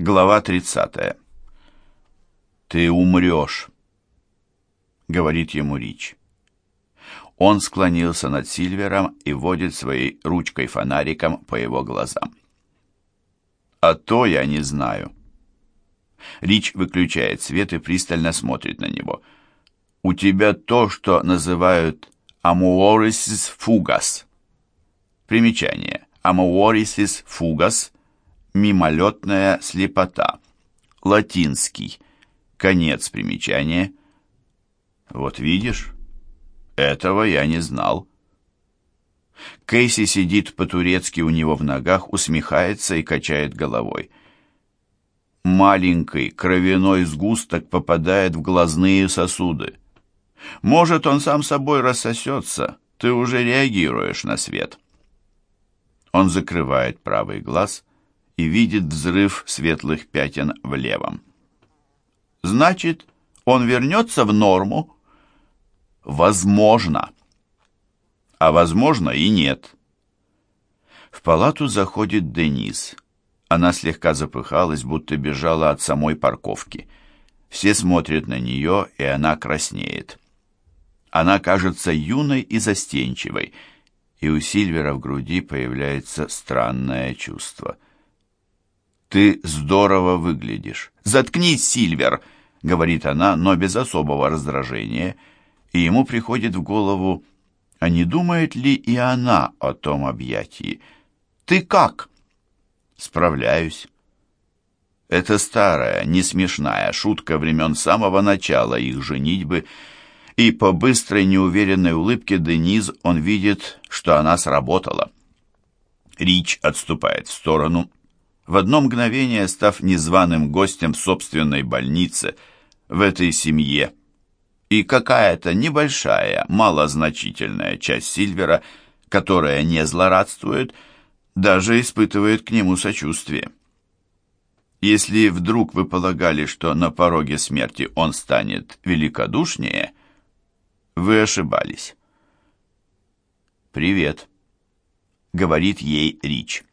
Глава 30. «Ты умрешь», — говорит ему Рич. Он склонился над Сильвером и водит своей ручкой-фонариком по его глазам. «А то я не знаю». Рич выключает свет и пристально смотрит на него. «У тебя то, что называют амуорисис фугас». Примечание. Амуорисис фугас – мимолетная слепота. Латинский. Конец примечания. Вот видишь, этого я не знал. Кейси сидит по-турецки у него в ногах, усмехается и качает головой. Маленький кровяной сгусток попадает в глазные сосуды. Может, он сам собой рассосется, ты уже реагируешь на свет. Он закрывает правый глаз и видит взрыв светлых пятен в левом. Значит, он вернется в норму? Возможно. А возможно и нет. В палату заходит Денис. Она слегка запыхалась, будто бежала от самой парковки. Все смотрят на нее, и она краснеет. Она кажется юной и застенчивой, и у Сильвера в груди появляется странное чувство. «Ты здорово выглядишь!» «Заткнись, Сильвер!» — говорит она, но без особого раздражения, и ему приходит в голову, а не думает ли и она о том объятии? «Ты как?» «Справляюсь». Это старая, не смешная шутка времен самого начала их женитьбы — и по быстрой неуверенной улыбке Дениз он видит, что она сработала. Рич отступает в сторону, в одно мгновение став незваным гостем в собственной больнице, в этой семье. И какая-то небольшая, малозначительная часть Сильвера, которая не злорадствует, даже испытывает к нему сочувствие. Если вдруг вы полагали, что на пороге смерти он станет великодушнее – вы ошибались. «Привет», — говорит ей Рич.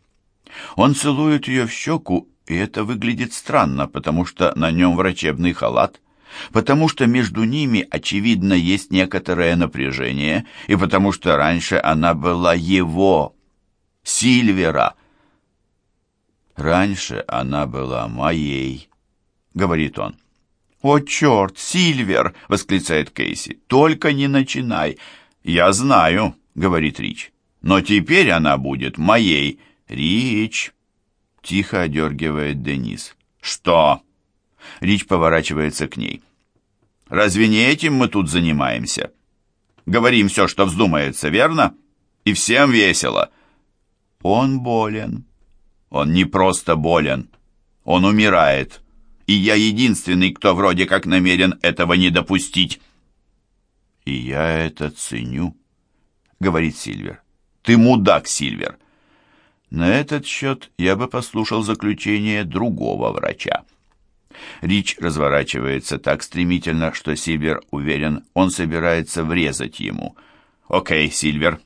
Он целует ее в щеку, и это выглядит странно, потому что на нем врачебный халат, потому что между ними, очевидно, есть некоторое напряжение, и потому что раньше она была его, Сильвера. «Раньше она была моей», — говорит он. «О, черт, Сильвер!» — восклицает Кейси. «Только не начинай!» «Я знаю», — говорит Рич. «Но теперь она будет моей». «Рич!» — тихо одергивает Денис. «Что?» Рич поворачивается к ней. «Разве не этим мы тут занимаемся? Говорим все, что вздумается, верно? И всем весело». «Он болен». «Он не просто болен. Он умирает» и я единственный, кто вроде как намерен этого не допустить». «И я это ценю», — говорит Сильвер. «Ты мудак, Сильвер». На этот счет я бы послушал заключение другого врача. Рич разворачивается так стремительно, что Сильвер уверен, он собирается врезать ему. «Окей, Сильвер,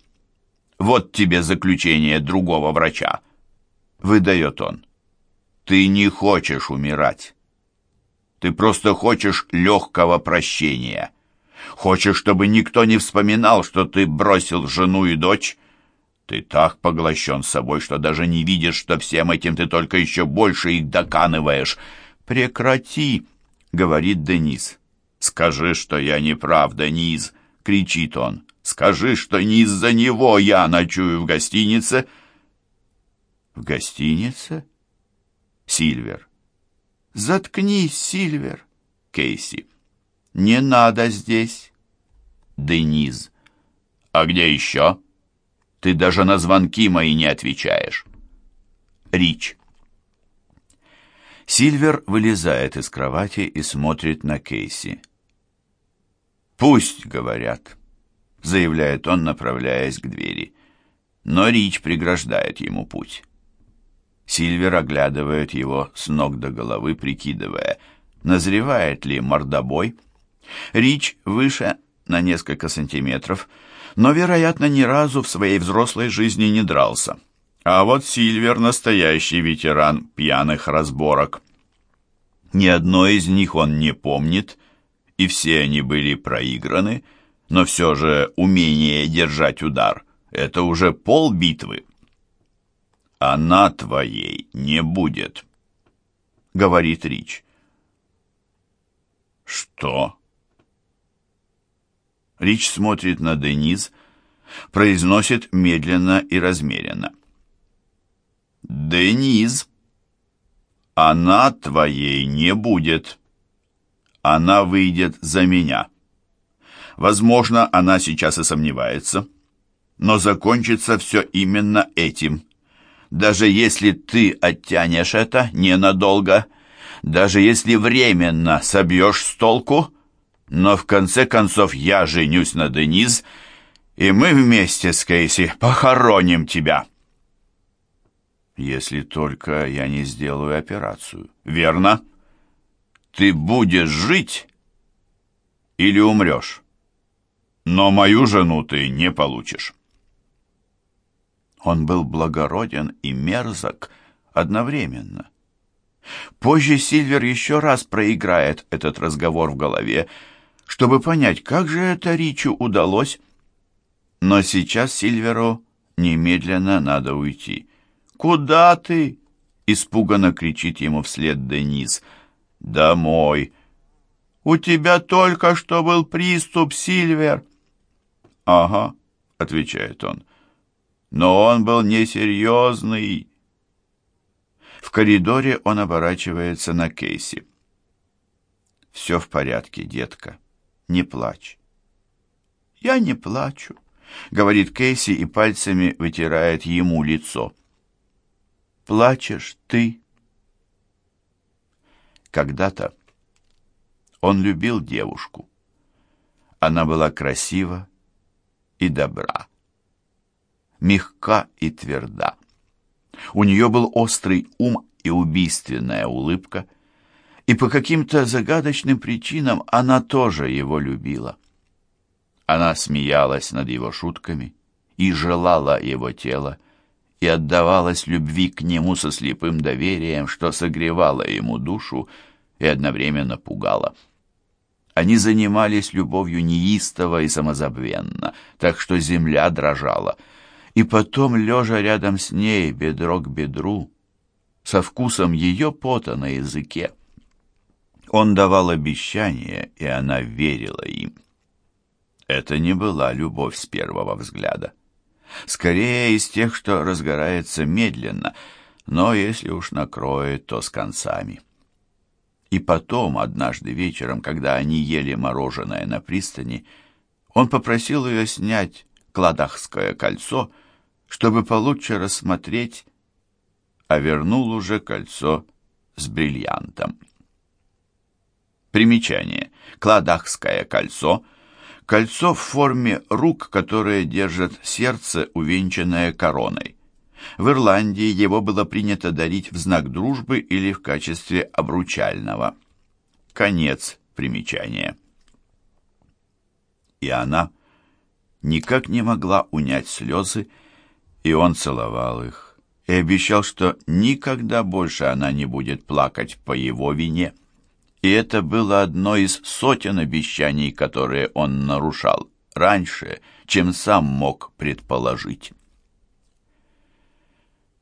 вот тебе заключение другого врача», — выдает он. «Ты не хочешь умирать». Ты просто хочешь легкого прощения. Хочешь, чтобы никто не вспоминал, что ты бросил жену и дочь? Ты так поглощен собой, что даже не видишь, что всем этим ты только еще больше их доканываешь. Прекрати, — говорит Денис. Скажи, что я не прав, Денис, — кричит он. Скажи, что не из-за него я ночую в гостинице. В гостинице? Сильвер. «Заткнись, Сильвер!» Кейси. «Не надо здесь!» Дениз. «А где еще?» «Ты даже на звонки мои не отвечаешь!» Рич. Сильвер вылезает из кровати и смотрит на Кейси. «Пусть, — говорят», — заявляет он, направляясь к двери. Но Рич преграждает ему путь. Сильвер оглядывает его с ног до головы, прикидывая, назревает ли мордобой. Рич выше на несколько сантиметров, но, вероятно, ни разу в своей взрослой жизни не дрался. А вот Сильвер — настоящий ветеран пьяных разборок — Ни одной из них он не помнит, и все они были проиграны, но все же умение держать удар — это уже полбитвы. «Она твоей не будет», — говорит Рич. «Что?» Рич смотрит на Дениз, произносит медленно и размеренно. «Дениз, она твоей не будет. Она выйдет за меня. Возможно, она сейчас и сомневается, но закончится все именно этим. Даже если ты оттянешь это ненадолго, даже если временно собьешь с толку, но в конце концов я женюсь на Дениз, и мы вместе с Кейси похороним тебя. Если только я не сделаю операцию. Верно? Ты будешь жить или умрешь. Но мою жену ты не получишь. Он был благороден и мерзок одновременно. Позже Сильвер еще раз проиграет этот разговор в голове, чтобы понять, как же это Ричу удалось. Но сейчас Сильверу немедленно надо уйти. «Куда ты?» — испуганно кричит ему вслед Денис. «Домой». «У тебя только что был приступ, Сильвер». «Ага», — отвечает он. «Но он был несерьезный». В коридоре он оборачивается на Кейси. «Все в порядке, детка» не плачь. «Я не плачу», — говорит Кейси и пальцами вытирает ему лицо. «Плачешь ты». Когда-то он любил девушку. Она была красива и добра, мягка и тверда. У нее был острый ум и убийственная улыбка — и по каким-то загадочным причинам она тоже его любила. Она смеялась над его шутками и желала его тела, и отдавалась любви к нему со слепым доверием, что согревало ему душу и одновременно пугало. Они занимались любовью неистово и самозабвенно, так что земля дрожала. И потом, лежа рядом с ней, бедро к бедру, со вкусом ее пота на языке, он давал обещания, и она верила им. Это не была любовь с первого взгляда. Скорее из тех, что разгорается медленно, но если уж накроет, то с концами. И потом, однажды вечером, когда они ели мороженое на пристани, он попросил ее снять кладахское кольцо, чтобы получше рассмотреть, а вернул уже кольцо с бриллиантом. Примечание. Кладахское кольцо. Кольцо в форме рук, которые держат сердце, увенчанное короной. В Ирландии его было принято дарить в знак дружбы или в качестве обручального. Конец примечания. И она никак не могла унять слезы, и он целовал их, и обещал, что никогда больше она не будет плакать по его вине и это было одно из сотен обещаний, которые он нарушал раньше, чем сам мог предположить.